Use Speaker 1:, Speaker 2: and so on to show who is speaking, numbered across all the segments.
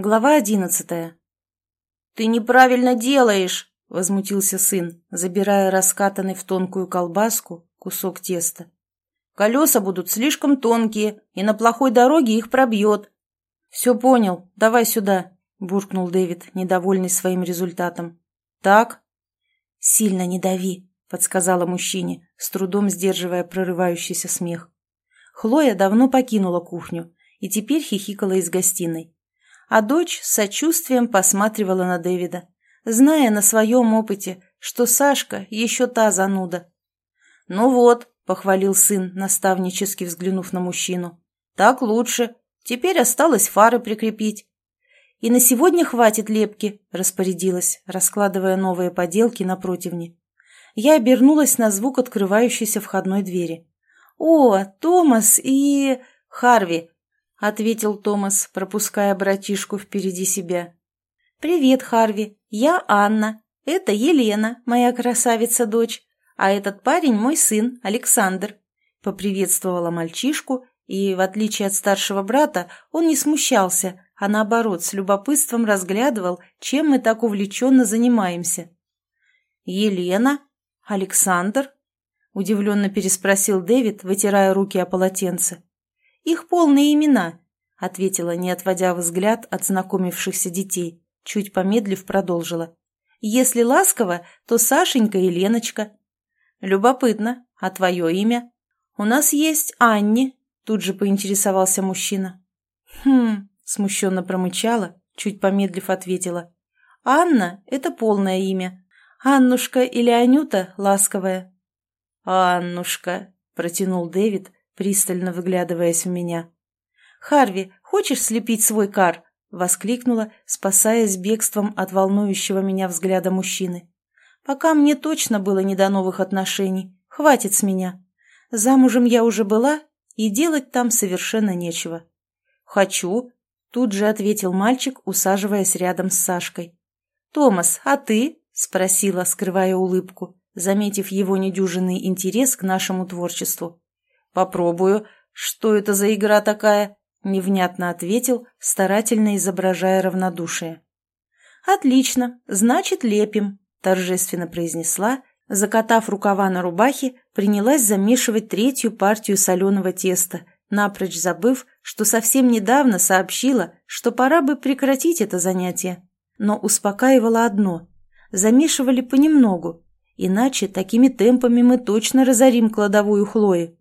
Speaker 1: Глава одиннадцатая. «Ты неправильно делаешь!» — возмутился сын, забирая раскатанный в тонкую колбаску кусок теста. «Колеса будут слишком тонкие, и на плохой дороге их пробьет». «Все понял, давай сюда», — буркнул Дэвид, недовольный своим результатом. «Так?» «Сильно не дави», — подсказала мужчине, с трудом сдерживая прорывающийся смех. Хлоя давно покинула кухню и теперь хихикала из гостиной. А дочь с сочувствием посматривала на Дэвида, зная на своем опыте, что Сашка еще та зануда. «Ну вот», — похвалил сын, наставнически взглянув на мужчину, — «так лучше. Теперь осталось фары прикрепить». «И на сегодня хватит лепки», — распорядилась, раскладывая новые поделки на противне. Я обернулась на звук открывающейся входной двери. «О, Томас и... Харви!» — ответил Томас, пропуская братишку впереди себя. «Привет, Харви. Я Анна. Это Елена, моя красавица-дочь. А этот парень мой сын, Александр». Поприветствовала мальчишку, и, в отличие от старшего брата, он не смущался, а наоборот, с любопытством разглядывал, чем мы так увлеченно занимаемся. «Елена? Александр?» — удивленно переспросил Дэвид, вытирая руки о полотенце. Их полные имена», — ответила, не отводя взгляд от знакомившихся детей. Чуть помедлив продолжила. «Если ласково, то Сашенька и Леночка». «Любопытно. А твое имя?» «У нас есть Анни», — тут же поинтересовался мужчина. «Хм», — смущенно промычала, чуть помедлив ответила. «Анна — это полное имя. Аннушка или Анюта — ласковая». «Аннушка», — протянул Дэвид, пристально выглядываясь в меня. «Харви, хочешь слепить свой кар?» — воскликнула, спасаясь бегством от волнующего меня взгляда мужчины. «Пока мне точно было не до новых отношений. Хватит с меня. Замужем я уже была, и делать там совершенно нечего». «Хочу», — тут же ответил мальчик, усаживаясь рядом с Сашкой. «Томас, а ты?» — спросила, скрывая улыбку, заметив его недюжинный интерес к нашему творчеству. «Попробую. Что это за игра такая?» — невнятно ответил, старательно изображая равнодушие. «Отлично. Значит, лепим», — торжественно произнесла, закатав рукава на рубахе, принялась замешивать третью партию соленого теста, напрочь забыв, что совсем недавно сообщила, что пора бы прекратить это занятие. Но успокаивала одно — замешивали понемногу, иначе такими темпами мы точно разорим кладовую Хлои.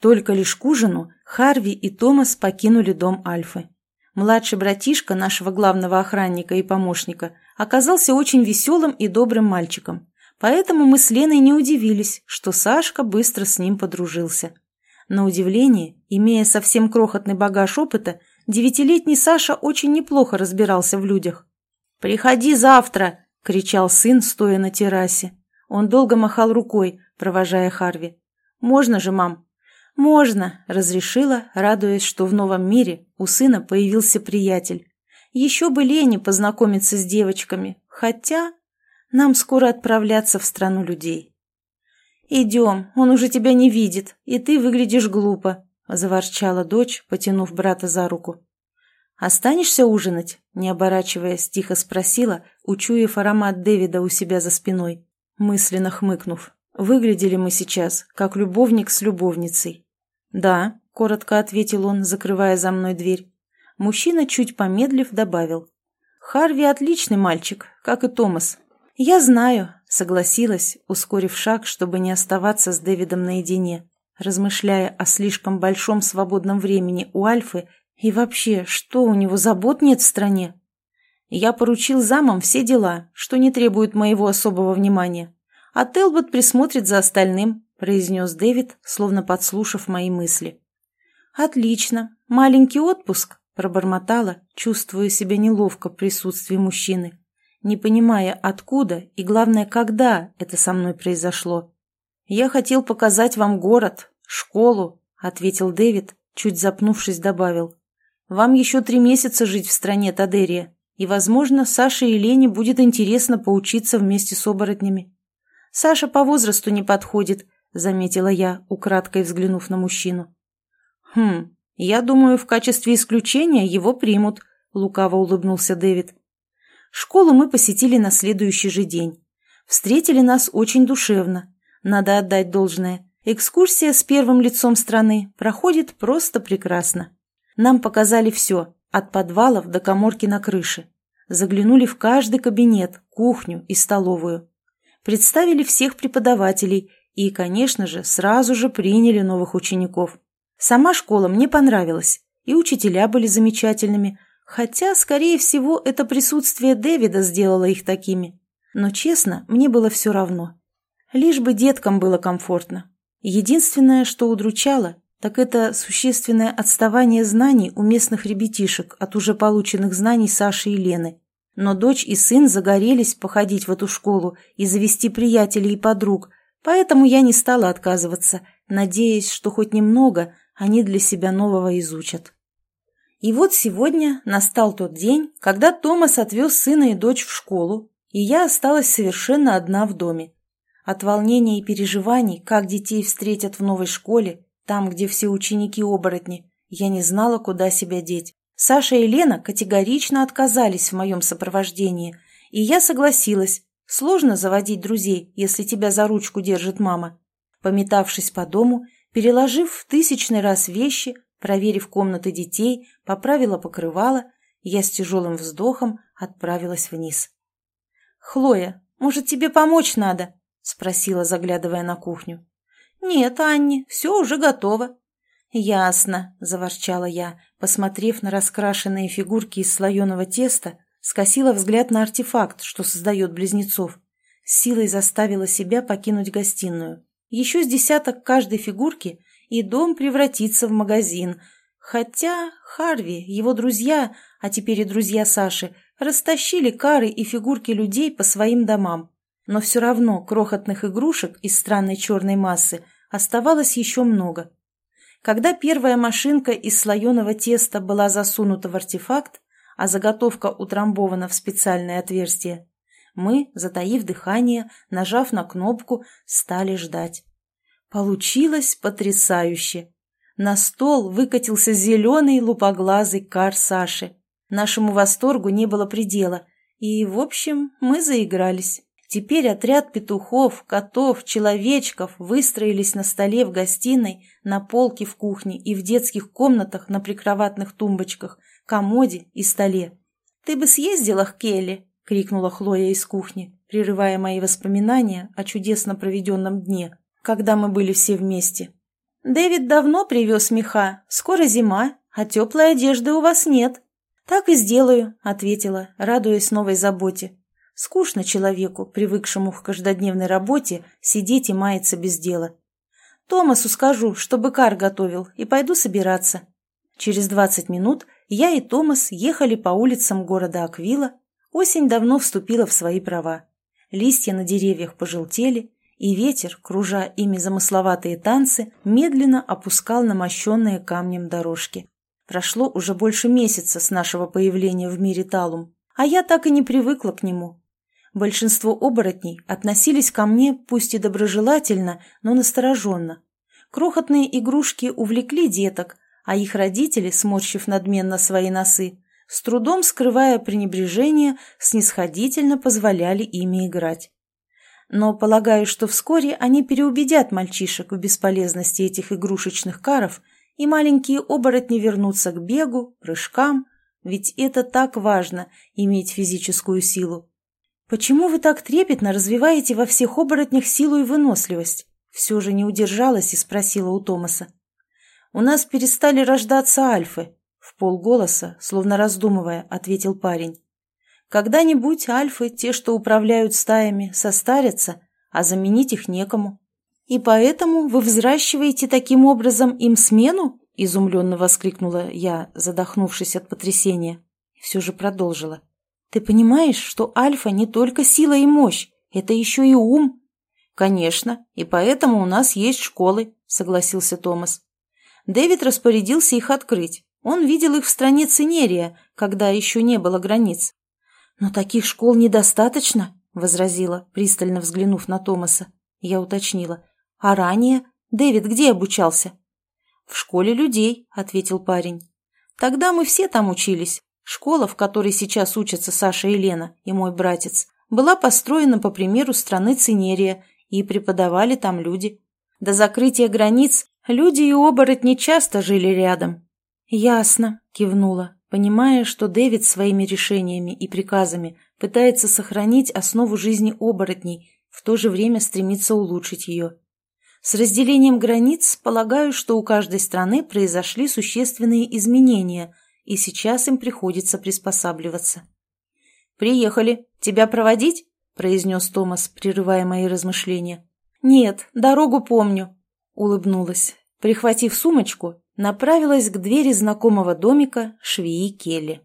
Speaker 1: Только лишь к ужину Харви и Томас покинули дом Альфы. Младший братишка нашего главного охранника и помощника оказался очень веселым и добрым мальчиком, поэтому мы с Леной не удивились, что Сашка быстро с ним подружился. На удивление, имея совсем крохотный багаж опыта, девятилетний Саша очень неплохо разбирался в людях. «Приходи завтра!» — кричал сын, стоя на террасе. Он долго махал рукой, провожая Харви. «Можно же, мам?» «Можно», — разрешила, радуясь, что в новом мире у сына появился приятель. «Еще бы Лене познакомиться с девочками, хотя нам скоро отправляться в страну людей». «Идем, он уже тебя не видит, и ты выглядишь глупо», — заворчала дочь, потянув брата за руку. «Останешься ужинать?» — не оборачиваясь, тихо спросила, учуяв аромат Дэвида у себя за спиной, мысленно хмыкнув. Выглядели мы сейчас, как любовник с любовницей. «Да», — коротко ответил он, закрывая за мной дверь. Мужчина, чуть помедлив, добавил. «Харви отличный мальчик, как и Томас». «Я знаю», — согласилась, ускорив шаг, чтобы не оставаться с Дэвидом наедине, размышляя о слишком большом свободном времени у Альфы и вообще, что у него забот нет в стране. Я поручил замам все дела, что не требуют моего особого внимания, а Телбот присмотрит за остальным, — произнес Дэвид, словно подслушав мои мысли. «Отлично. Маленький отпуск», — пробормотала, чувствуя себя неловко в присутствии мужчины, не понимая, откуда и, главное, когда это со мной произошло. «Я хотел показать вам город, школу», — ответил Дэвид, чуть запнувшись, добавил. «Вам еще три месяца жить в стране Тадерия, и, возможно, Саше и Лене будет интересно поучиться вместе с оборотнями. Саша по возрасту не подходит, заметила я, украдкой взглянув на мужчину. «Хм, я думаю, в качестве исключения его примут», — лукаво улыбнулся Дэвид. Школу мы посетили на следующий же день. Встретили нас очень душевно. Надо отдать должное. Экскурсия с первым лицом страны проходит просто прекрасно. Нам показали все, от подвалов до коморки на крыше. Заглянули в каждый кабинет, кухню и столовую. Представили всех преподавателей и, конечно же, сразу же приняли новых учеников. Сама школа мне понравилась, и учителя были замечательными, хотя, скорее всего, это присутствие Дэвида сделало их такими. Но, честно, мне было все равно. Лишь бы деткам было комфортно. Единственное, что удручало, так это существенное отставание знаний у местных ребятишек от уже полученных знаний Саши и Лены. Но дочь и сын загорелись походить в эту школу и завести приятелей и подруг, поэтому я не стала отказываться, надеясь, что хоть немного они для себя нового изучат. И вот сегодня настал тот день, когда Томас отвез сына и дочь в школу, и я осталась совершенно одна в доме. От волнения и переживаний, как детей встретят в новой школе, там, где все ученики оборотни, я не знала, куда себя деть. Саша и Лена категорично отказались в моем сопровождении, и я согласилась. Сложно заводить друзей, если тебя за ручку держит мама. Пометавшись по дому, переложив в тысячный раз вещи, проверив комнаты детей, поправила покрывало, я с тяжелым вздохом отправилась вниз. «Хлоя, может, тебе помочь надо?» — спросила, заглядывая на кухню. «Нет, Анни, все уже готово». «Ясно», — заворчала я, посмотрев на раскрашенные фигурки из слоеного теста, скосила взгляд на артефакт, что создает близнецов. С силой заставила себя покинуть гостиную. Еще с десяток каждой фигурки, и дом превратится в магазин. Хотя Харви, его друзья, а теперь и друзья Саши, растащили кары и фигурки людей по своим домам. Но все равно крохотных игрушек из странной черной массы оставалось еще много. Когда первая машинка из слоеного теста была засунута в артефакт, а заготовка утрамбована в специальное отверстие, мы, затаив дыхание, нажав на кнопку, стали ждать. Получилось потрясающе. На стол выкатился зеленый лупоглазый кар Саши. Нашему восторгу не было предела, и, в общем, мы заигрались. Теперь отряд петухов, котов, человечков выстроились на столе в гостиной, на полке в кухне и в детских комнатах на прикроватных тумбочках, комоде и столе. «Ты бы съездила к Келли!» — крикнула Хлоя из кухни, прерывая мои воспоминания о чудесно проведенном дне, когда мы были все вместе. «Дэвид давно привез меха, скоро зима, а теплой одежды у вас нет». «Так и сделаю», — ответила, радуясь новой заботе. Скучно человеку, привыкшему к каждодневной работе, сидеть и маяться без дела. Томасу скажу, чтобы кар готовил, и пойду собираться. Через двадцать минут я и Томас ехали по улицам города Аквила. Осень давно вступила в свои права. Листья на деревьях пожелтели, и ветер, кружа ими замысловатые танцы, медленно опускал на мощенные камнем дорожки. Прошло уже больше месяца с нашего появления в мире Талум, а я так и не привыкла к нему. Большинство оборотней относились ко мне пусть и доброжелательно, но настороженно. Крохотные игрушки увлекли деток, а их родители, сморщив надменно свои носы, с трудом скрывая пренебрежение, снисходительно позволяли ими играть. Но полагаю, что вскоре они переубедят мальчишек в бесполезности этих игрушечных каров, и маленькие оборотни вернутся к бегу, прыжкам, ведь это так важно – иметь физическую силу. «Почему вы так трепетно развиваете во всех оборотнях силу и выносливость?» Все же не удержалась и спросила у Томаса. «У нас перестали рождаться альфы», — в полголоса, словно раздумывая, ответил парень. «Когда-нибудь альфы, те, что управляют стаями, состарятся, а заменить их некому. И поэтому вы взращиваете таким образом им смену?» — изумленно воскликнула я, задохнувшись от потрясения. Все же продолжила. Ты понимаешь, что альфа не только сила и мощь, это еще и ум? Конечно, и поэтому у нас есть школы, согласился Томас. Дэвид распорядился их открыть. Он видел их в стране Цинерия, когда еще не было границ. «Но таких школ недостаточно», — возразила, пристально взглянув на Томаса. Я уточнила. «А ранее? Дэвид где обучался?» «В школе людей», — ответил парень. «Тогда мы все там учились. Школа, в которой сейчас учатся Саша и Лена, и мой братец, была построена по примеру страны Цинерия, и преподавали там люди. До закрытия границ люди и оборотни часто жили рядом. «Ясно», — кивнула, понимая, что Дэвид своими решениями и приказами пытается сохранить основу жизни оборотней, в то же время стремится улучшить ее. С разделением границ полагаю, что у каждой страны произошли существенные изменения — и сейчас им приходится приспосабливаться. «Приехали. Тебя проводить?» – произнес Томас, прерывая мои размышления. «Нет, дорогу помню», – улыбнулась. Прихватив сумочку, направилась к двери знакомого домика швеи Келли.